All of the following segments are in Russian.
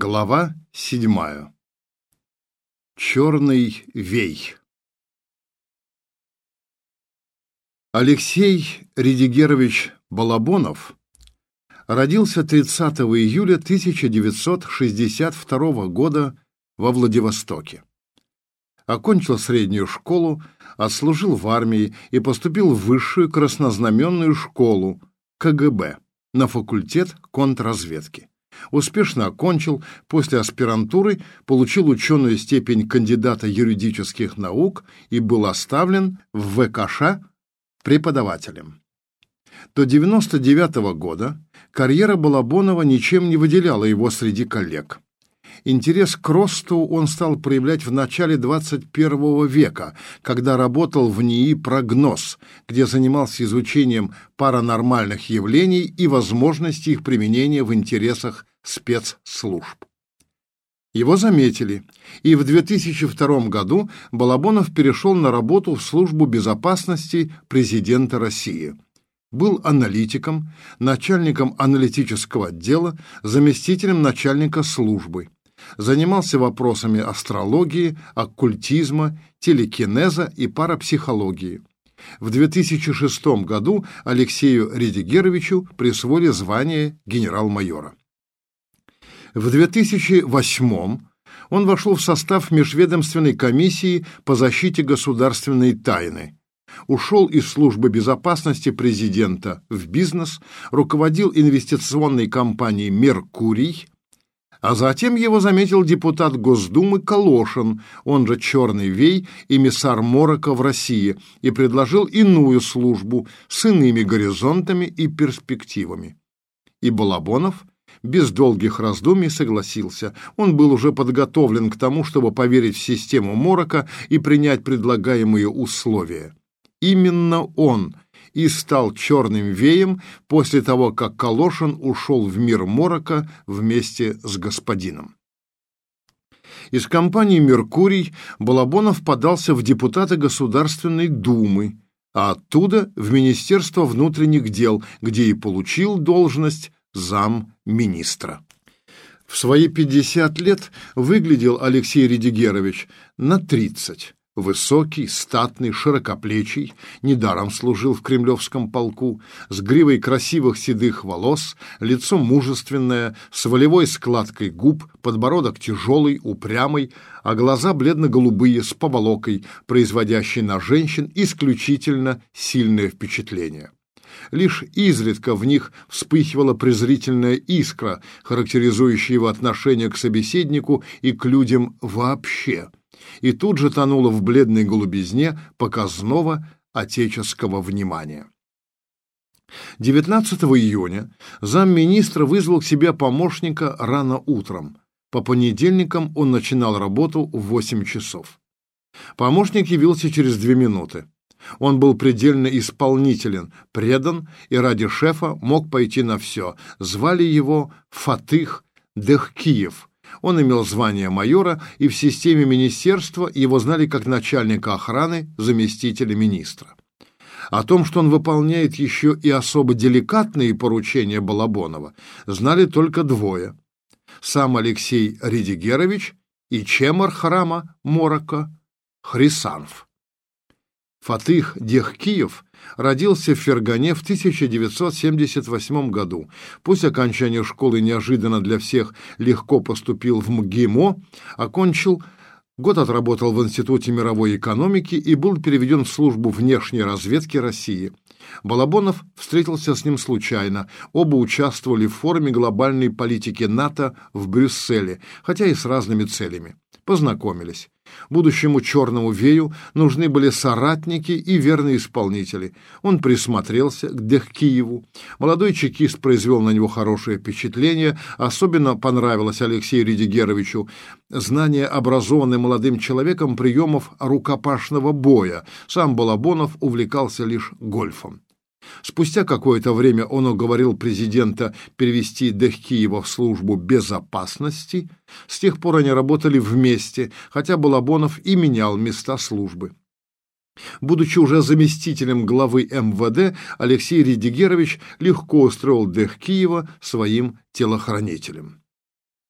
Глава седьмая. Черный вей. Алексей Редигерович Балабонов родился 30 июля 1962 года во Владивостоке. Окончил среднюю школу, отслужил в армии и поступил в высшую краснознаменную школу КГБ на факультет контрразведки успешно окончил, после аспирантуры получил ученую степень кандидата юридических наук и был оставлен в ВКШ преподавателем. До 99 -го года карьера Балабонова ничем не выделяла его среди коллег. Интерес к росту он стал проявлять в начале 21 века, когда работал в НИИ «Прогноз», где занимался изучением паранормальных явлений и возможности их применения в интересах спецслужб. Его заметили, и в 2002 году Балабонов перешел на работу в службу безопасности президента России. Был аналитиком, начальником аналитического отдела, заместителем начальника службы. Занимался вопросами астрологии, оккультизма, телекинеза и парапсихологии. В 2006 году Алексею Редигеровичу присвоили звание генерал-майора. В 2008 он вошел в состав Межведомственной комиссии по защите государственной тайны. Ушел из службы безопасности президента в бизнес, руководил инвестиционной компанией «Меркурий», а затем его заметил депутат Госдумы Калошин, он же «Черный Вей», эмиссар Морока в России, и предложил иную службу с иными горизонтами и перспективами. И Балабонов – без долгих раздумий согласился. Он был уже подготовлен к тому, чтобы поверить в систему Морока и принять предлагаемые условия. Именно он и стал черным веем после того, как Калошин ушел в мир Морока вместе с господином. Из компании «Меркурий» Балабонов подался в депутаты Государственной Думы, а оттуда в Министерство внутренних дел, где и получил должность замминистра. В свои 50 лет выглядел Алексей Редигерович на 30. Высокий, статный, широкоплечий, недаром служил в кремлевском полку, с гривой красивых седых волос, лицо мужественное, с волевой складкой губ, подбородок тяжелый, упрямый, а глаза бледно-голубые, с поволокой, производящей на женщин исключительно сильное впечатление. Лишь изредка в них вспыхивала презрительная искра, характеризующая его отношение к собеседнику и к людям вообще, и тут же тонула в бледной голубизне показного отеческого внимания. 19 июня замминистра вызвал к себе помощника рано утром. По понедельникам он начинал работу в 8 часов. Помощник явился через две минуты. Он был предельно исполнителен, предан и ради шефа мог пойти на все. Звали его Фатых Дехкиев. Он имел звание майора, и в системе министерства его знали как начальника охраны заместителя министра. О том, что он выполняет еще и особо деликатные поручения Балабонова, знали только двое. Сам Алексей Редигерович и чемар храма Морока Хрисанф. Фатых Дехкиев родился в Фергане в 1978 году. После окончания школы неожиданно для всех легко поступил в МГИМО, окончил Год отработал в Институте мировой экономики и был переведен в службу внешней разведки России. Балабонов встретился с ним случайно. Оба участвовали в форуме глобальной политики НАТО в Брюсселе, хотя и с разными целями. Познакомились. Будущему черному вею нужны были соратники и верные исполнители. Он присмотрелся к Дехкиеву. Молодой чекист произвел на него хорошее впечатление. Особенно понравилось Алексею Редигеровичу знание образованным молодым человеком приемов рукопашного боя. Сам Балабонов увлекался лишь гольфом. Спустя какое-то время он уговорил президента перевести Дехкиева в службу безопасности. С тех пор они работали вместе, хотя Балабонов и менял места службы. Будучи уже заместителем главы МВД, Алексей Редигерович легко устроил Дехкиева своим телохранителем.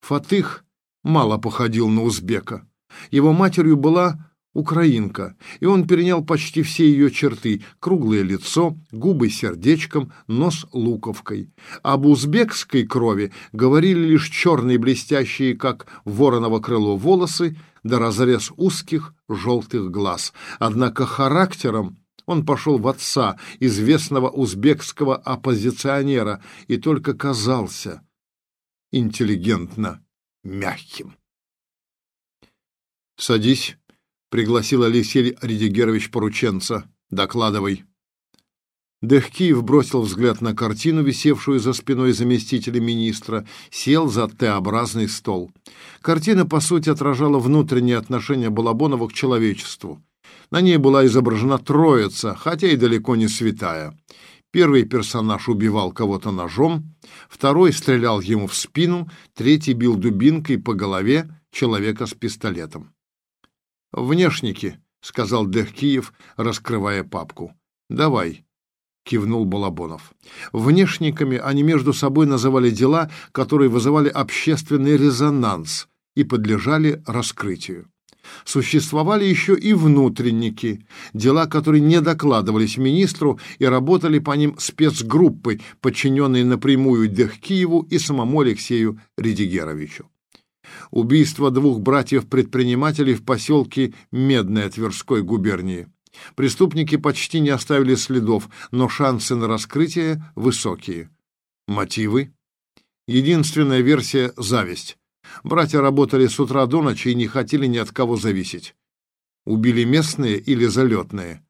Фатых мало походил на узбека. Его матерью была украинка, и он перенял почти все ее черты — круглое лицо, губы сердечком, нос луковкой. Об узбекской крови говорили лишь черные блестящие, как вороново крыло, волосы, да разрез узких желтых глаз. Однако характером он пошел в отца, известного узбекского оппозиционера, и только казался интеллигентно мягким. «Садись», — пригласил Алексей Редигерович порученца. «Докладывай». Дехкиев бросил взгляд на картину, висевшую за спиной заместителя министра, сел за Т-образный стол. Картина, по сути, отражала внутреннее отношение Балабонова к человечеству. На ней была изображена троица, хотя и далеко не святая. Первый персонаж убивал кого-то ножом, второй стрелял ему в спину, третий бил дубинкой по голове человека с пистолетом. «Внешники», — сказал Дехкиев, раскрывая папку. «Давай», — кивнул Балабонов. Внешниками они между собой называли дела, которые вызывали общественный резонанс и подлежали раскрытию. Существовали еще и внутренники, дела, которые не докладывались министру и работали по ним спецгруппы, подчиненные напрямую Дехкиеву и самому Алексею Редигеровичу убийство двух братьев-предпринимателей в поселке Медное Тверской губернии. Преступники почти не оставили следов, но шансы на раскрытие высокие. Мотивы? Единственная версия — зависть. Братья работали с утра до ночи и не хотели ни от кого зависеть. Убили местные или залетные?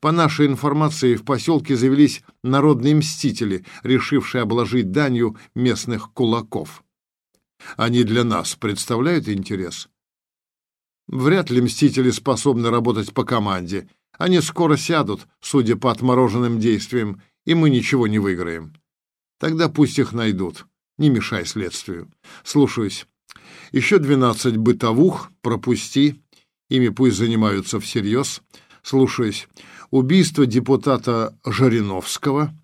По нашей информации, в поселке завелись народные мстители, решившие обложить данью местных кулаков. Они для нас представляют интерес? Вряд ли мстители способны работать по команде. Они скоро сядут, судя по отмороженным действиям, и мы ничего не выиграем. Тогда пусть их найдут. Не мешай следствию. Слушаюсь. Еще двенадцать бытовух пропусти. Ими пусть занимаются всерьез. Слушаюсь. Убийство депутата Жириновского.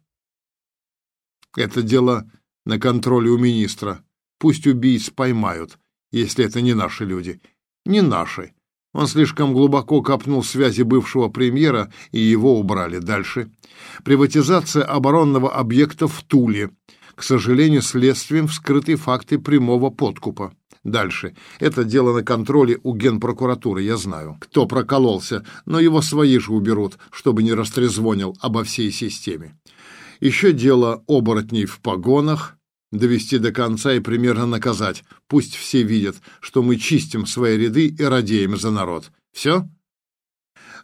Это дело на контроле у министра. Пусть убийц поймают, если это не наши люди. Не наши. Он слишком глубоко копнул связи бывшего премьера, и его убрали. Дальше. Приватизация оборонного объекта в Туле. К сожалению, следствием вскрыты факты прямого подкупа. Дальше. Это дело на контроле у генпрокуратуры, я знаю. Кто прокололся, но его свои же уберут, чтобы не растрезвонил обо всей системе. Еще дело оборотней в погонах, довести до конца и примерно наказать. Пусть все видят, что мы чистим свои ряды и радеем за народ. Все?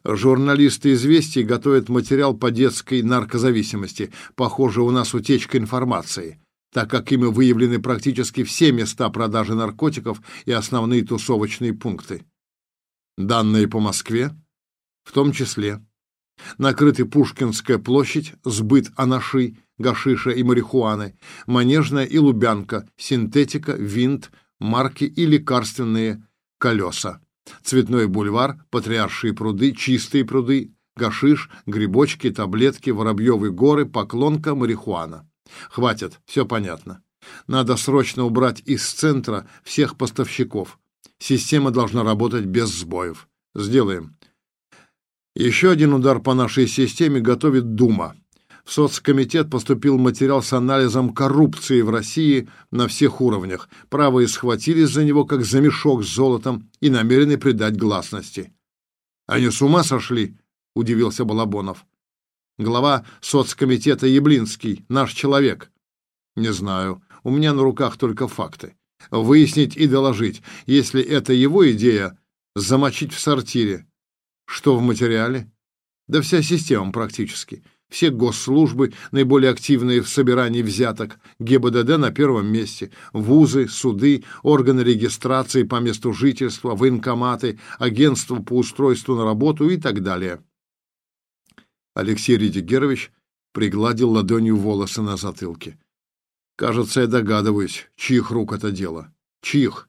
Журналисты «Известий» готовят материал по детской наркозависимости. Похоже, у нас утечка информации, так как ими выявлены практически все места продажи наркотиков и основные тусовочные пункты. Данные по Москве? В том числе. Накрыты Пушкинская площадь, сбыт анаши, гашиша и марихуаны, манежная и лубянка, синтетика, винт, марки и лекарственные колеса. Цветной бульвар, патриаршие пруды, чистые пруды, гашиш, грибочки, таблетки, воробьевые горы, поклонка, марихуана. Хватит, все понятно. Надо срочно убрать из центра всех поставщиков. Система должна работать без сбоев. Сделаем. Еще один удар по нашей системе готовит Дума. В соцкомитет поступил материал с анализом коррупции в России на всех уровнях. Правые схватились за него, как за мешок с золотом, и намерены придать гласности. «Они с ума сошли?» — удивился Балабонов. «Глава соцкомитета Яблинский, наш человек». «Не знаю. У меня на руках только факты. Выяснить и доложить, если это его идея, замочить в сортире. Что в материале? Да вся система практически. Все госслужбы, наиболее активные в собирании взяток, ГИБДД на первом месте, вузы, суды, органы регистрации по месту жительства, военкоматы, агентства по устройству на работу и так далее. Алексей Редигерович пригладил ладонью волосы на затылке. «Кажется, я догадываюсь, чьих рук это дело. Чьих?»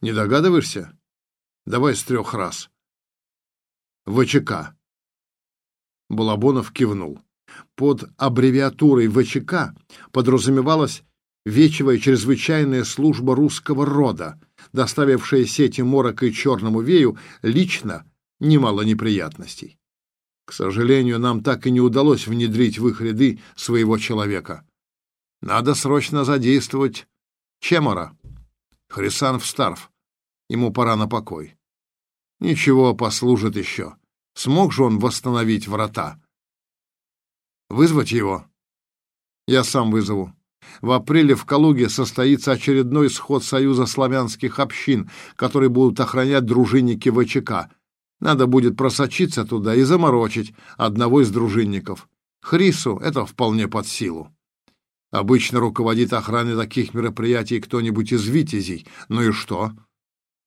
«Не догадываешься? Давай с трех раз». ВЧК. Балабонов кивнул. Под аббревиатурой ВЧК подразумевалось вечевая чрезвычайная служба русского рода, доставившая сети Морока и Черному Вею лично немало неприятностей. К сожалению, нам так и не удалось внедрить в их ряды своего человека. Надо срочно задействовать Чемора. Хрисанов старв. Ему пора на покой. Ничего, послужит еще. Смог же он восстановить врата? Вызвать его? Я сам вызову. В апреле в Калуге состоится очередной сход Союза славянских общин, который будут охранять дружинники ВЧК. Надо будет просочиться туда и заморочить одного из дружинников. Хрису это вполне под силу. Обычно руководит охраной таких мероприятий кто-нибудь из витязей. Ну и что?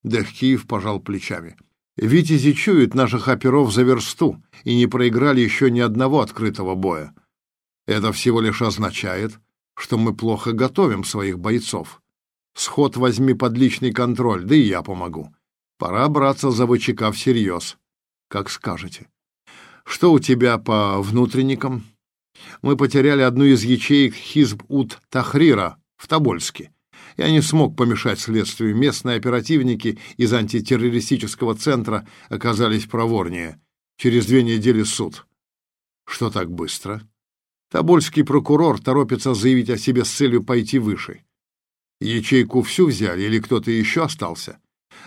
Дехкиев пожал плечами. Витязи чуют наших оперов за версту и не проиграли еще ни одного открытого боя. Это всего лишь означает, что мы плохо готовим своих бойцов. Сход возьми под личный контроль, да и я помогу. Пора браться за ВЧК всерьез. Как скажете. Что у тебя по внутренникам? Мы потеряли одну из ячеек Хизб-ут-Тахрира в Тобольске. Я не смог помешать следствию. Местные оперативники из антитеррористического центра оказались проворнее. Через две недели суд. Что так быстро? Тобольский прокурор торопится заявить о себе с целью пойти выше. Ячейку всю взяли или кто-то еще остался?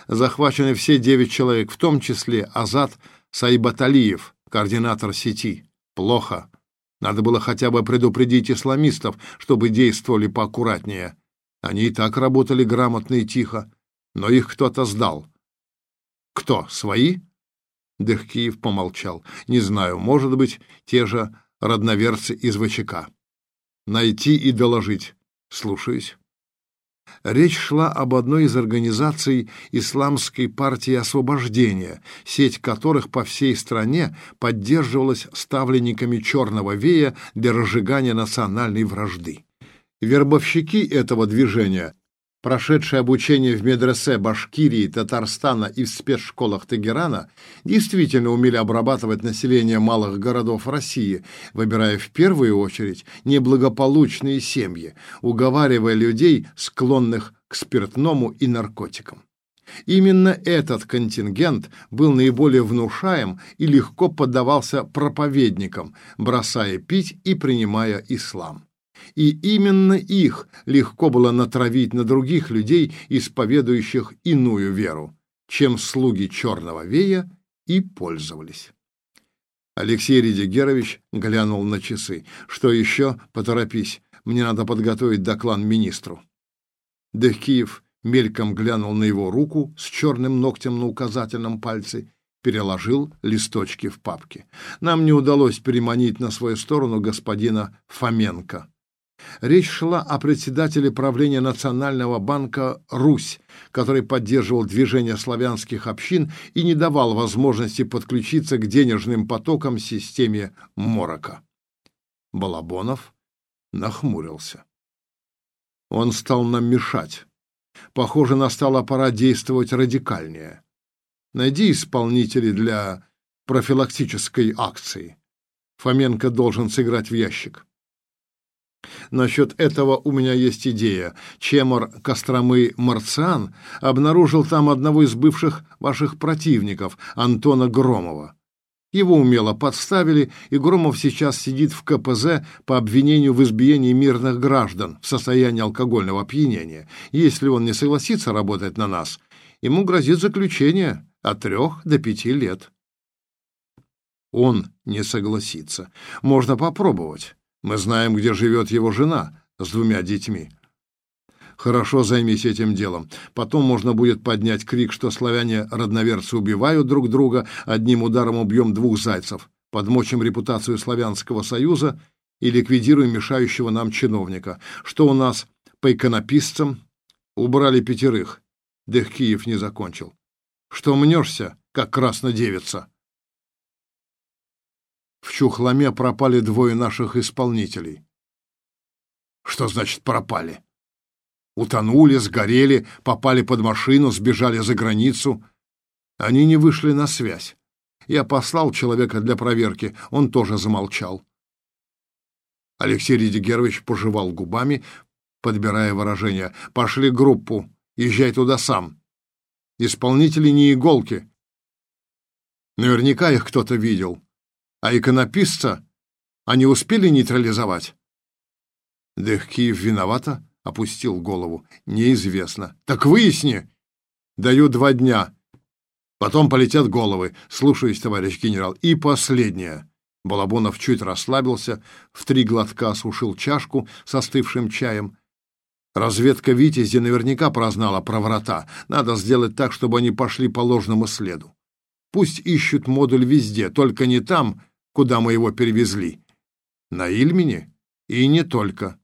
захвачены все девять человек, в том числе Азат Сайбаталиев, координатор сети. Плохо. Надо было хотя бы предупредить исламистов, чтобы действовали поаккуратнее. Они и так работали грамотно и тихо, но их кто-то сдал. Кто, свои? Дыхкиев помолчал. Не знаю, может быть, те же родноверцы из ВЧК. Найти и доложить. Слушаюсь. Речь шла об одной из организаций Исламской партии освобождения, сеть которых по всей стране поддерживалась ставленниками Черного Вея для разжигания национальной вражды. Вербовщики этого движения прошедшие обучение в медресе Башкирии, Татарстана и в спецшколах Тегерана, действительно умели обрабатывать население малых городов России, выбирая в первую очередь неблагополучные семьи, уговаривая людей, склонных к спиртному и наркотикам. Именно этот контингент был наиболее внушаем и легко поддавался проповедникам, бросая пить и принимая ислам и именно их легко было натравить на других людей, исповедующих иную веру, чем слуги черного вея и пользовались. Алексей Редигерович глянул на часы. «Что еще? Поторопись. Мне надо подготовить доклад министру». Дехкиев мельком глянул на его руку с черным ногтем на указательном пальце, переложил листочки в папке. Нам не удалось переманить на свою сторону господина Фоменко. Речь шла о председателе правления Национального банка «Русь», который поддерживал движение славянских общин и не давал возможности подключиться к денежным потокам системе Морока. Балабонов нахмурился. Он стал нам мешать. Похоже, настала пора действовать радикальнее. Найди исполнителей для профилактической акции. Фоменко должен сыграть в ящик. Насчет этого у меня есть идея. Чемор Костромы Марциан обнаружил там одного из бывших ваших противников, Антона Громова. Его умело подставили, и Громов сейчас сидит в КПЗ по обвинению в избиении мирных граждан в состоянии алкогольного опьянения. Если он не согласится работать на нас, ему грозит заключение от трех до пяти лет. Он не согласится. Можно попробовать. Мы знаем, где живет его жена с двумя детьми. Хорошо займись этим делом. Потом можно будет поднять крик, что славяне-родноверцы убивают друг друга, одним ударом убьем двух зайцев, подмочим репутацию Славянского Союза и ликвидируем мешающего нам чиновника. Что у нас по иконописцам? Убрали пятерых. Дых не закончил. Что мнешься, как краснодевица? В Чухломе пропали двое наших исполнителей. Что значит пропали? Утонули, сгорели, попали под машину, сбежали за границу. Они не вышли на связь. Я послал человека для проверки, он тоже замолчал. Алексей Редигерович пожевал губами, подбирая выражение. «Пошли группу, езжай туда сам. Исполнители не иголки. Наверняка их кто-то видел. А иконописца они успели нейтрализовать?» Дехкиев виновата, опустил голову. «Неизвестно. Так выясни!» «Даю два дня. Потом полетят головы. Слушаюсь, товарищ генерал. И последнее». Балабонов чуть расслабился, в три глотка осушил чашку с остывшим чаем. Разведка Витязи наверняка прознала про врата. Надо сделать так, чтобы они пошли по ложному следу. Пусть ищут модуль везде, только не там, куда мы его перевезли. На Ильмине? И не только.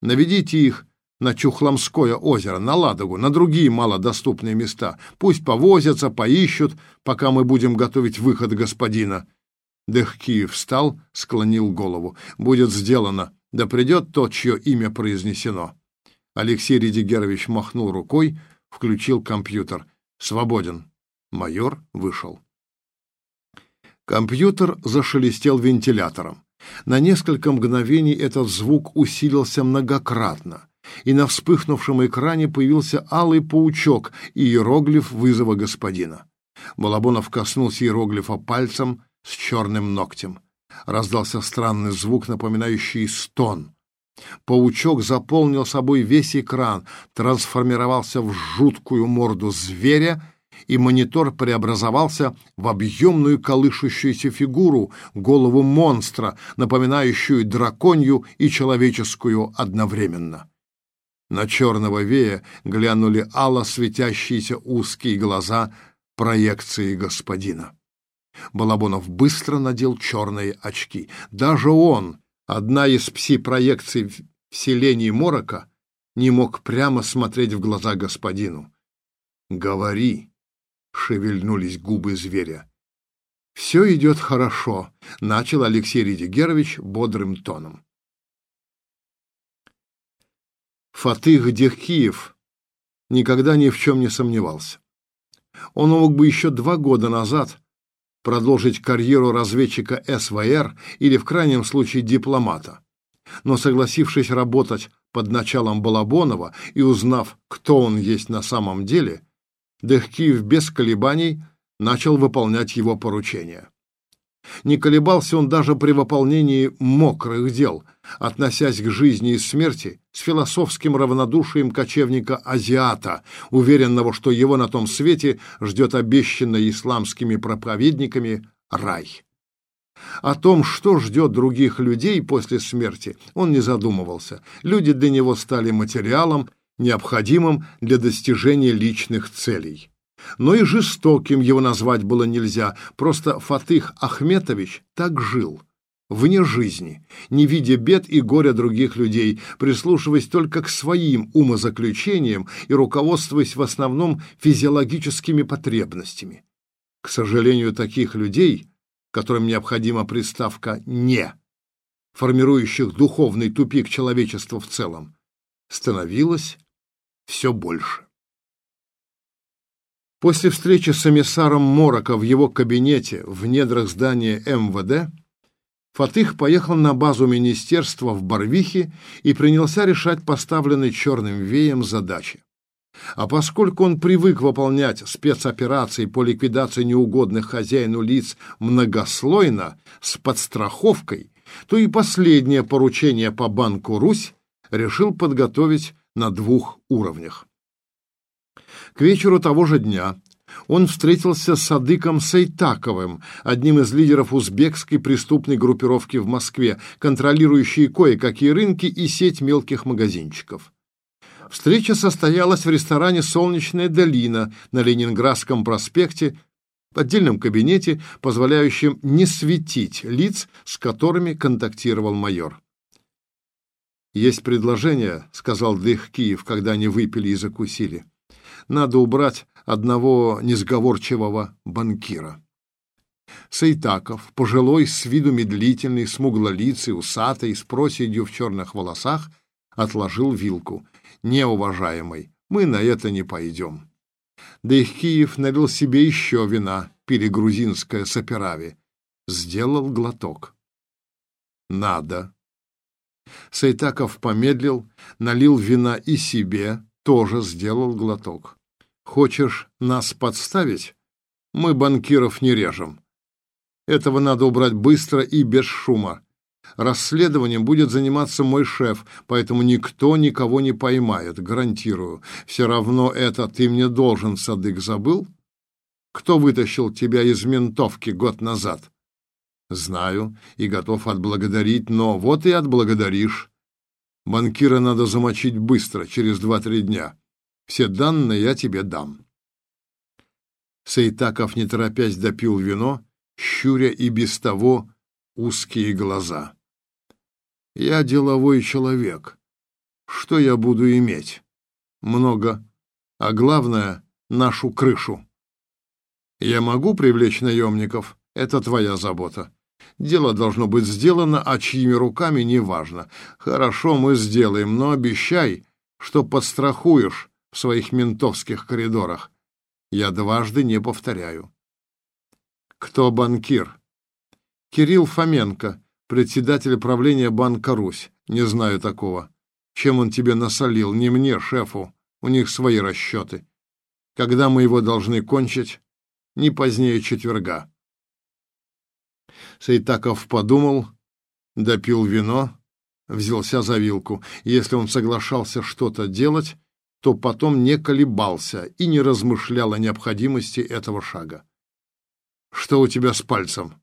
Наведите их на Чухломское озеро, на Ладогу, на другие малодоступные места. Пусть повозятся, поищут, пока мы будем готовить выход господина. Дехкиев встал, склонил голову. «Будет сделано. Да придет тот, чье имя произнесено». Алексей Редигерович махнул рукой, включил компьютер. «Свободен». Майор вышел. Компьютер зашелестел вентилятором. На несколько мгновений этот звук усилился многократно, и на вспыхнувшем экране появился алый паучок и иероглиф вызова господина. Балабонов коснулся иероглифа пальцем, с черным ногтем. Раздался странный звук, напоминающий стон. Паучок заполнил собой весь экран, трансформировался в жуткую морду зверя, и монитор преобразовался в объемную колышущуюся фигуру, голову монстра, напоминающую драконью и человеческую одновременно. На черного вея глянули ало светящиеся узкие глаза проекции господина. Балабонов быстро надел черные очки. Даже он, одна из пси-проекций в селении Морока, не мог прямо смотреть в глаза господину. «Говори!» — шевельнулись губы зверя. «Все идет хорошо», — начал Алексей Редигерович бодрым тоном. Фатых Дехкиев никогда ни в чем не сомневался. Он мог бы еще два года назад продолжить карьеру разведчика СВР или, в крайнем случае, дипломата. Но, согласившись работать под началом Балабонова и узнав, кто он есть на самом деле, Дехкиев без колебаний начал выполнять его поручения. Не колебался он даже при выполнении мокрых дел, относясь к жизни и смерти с философским равнодушием кочевника-азиата, уверенного, что его на том свете ждет обещанный исламскими проповедниками рай. О том, что ждет других людей после смерти, он не задумывался. Люди для него стали материалом, необходимым для достижения личных целей но и жестоким его назвать было нельзя, просто Фатых Ахметович так жил, вне жизни, не видя бед и горя других людей, прислушиваясь только к своим умозаключениям и руководствуясь в основном физиологическими потребностями. К сожалению, таких людей, которым необходима приставка «не», формирующих духовный тупик человечества в целом, становилось все больше. После встречи с эмиссаром Морока в его кабинете в недрах здания МВД Фатых поехал на базу министерства в Барвихе и принялся решать поставленные черным веем задачи. А поскольку он привык выполнять спецоперации по ликвидации неугодных хозяину лиц многослойно, с подстраховкой, то и последнее поручение по Банку «Русь» решил подготовить на двух уровнях. К вечеру того же дня он встретился с Садыком Сайтаковым, одним из лидеров узбекской преступной группировки в Москве, контролирующей кое-какие рынки и сеть мелких магазинчиков. Встреча состоялась в ресторане «Солнечная долина» на Ленинградском проспекте, в отдельном кабинете, позволяющем не светить лиц, с которыми контактировал майор. «Есть предложение», — сказал Дых Киев, когда они выпили и закусили надо убрать одного несговорчивого банкира. Сайтаков, пожилой, с виду медлительный, смуглолицый, усатый, с проседью в черных волосах, отложил вилку. «Неуважаемый, мы на это не пойдем». Киев налил себе еще вина, пили грузинское саперави. Сделал глоток. «Надо». Сайтаков помедлил, налил вина и себе, тоже сделал глоток. «Хочешь нас подставить? Мы банкиров не режем. Этого надо убрать быстро и без шума. Расследованием будет заниматься мой шеф, поэтому никто никого не поймает, гарантирую. Все равно это ты мне должен, Садык, забыл? Кто вытащил тебя из ментовки год назад? Знаю и готов отблагодарить, но вот и отблагодаришь. Банкира надо замочить быстро, через два-три дня. Все данные я тебе дам. Сайтаков, не торопясь, допил вино, щуря и без того узкие глаза. Я деловой человек. Что я буду иметь? Много. А главное — нашу крышу. Я могу привлечь наемников? Это твоя забота. Дело должно быть сделано, а чьими руками — неважно. Хорошо, мы сделаем, но обещай, что подстрахуешь в своих ментовских коридорах. Я дважды не повторяю. Кто банкир? Кирилл Фоменко, председатель правления Банка Русь. Не знаю такого. Чем он тебе насолил? Не мне, шефу. У них свои расчеты. Когда мы его должны кончить? Не позднее четверга. Сайтаков подумал, допил вино, взялся за вилку. Если он соглашался что-то делать, то потом не колебался и не размышлял о необходимости этого шага. «Что у тебя с пальцем?»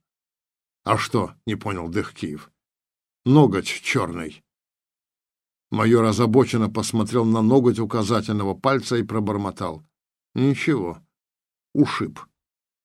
«А что?» — не понял Дыхкиев. «Ноготь черный». Майор озабоченно посмотрел на ноготь указательного пальца и пробормотал. «Ничего, ушиб».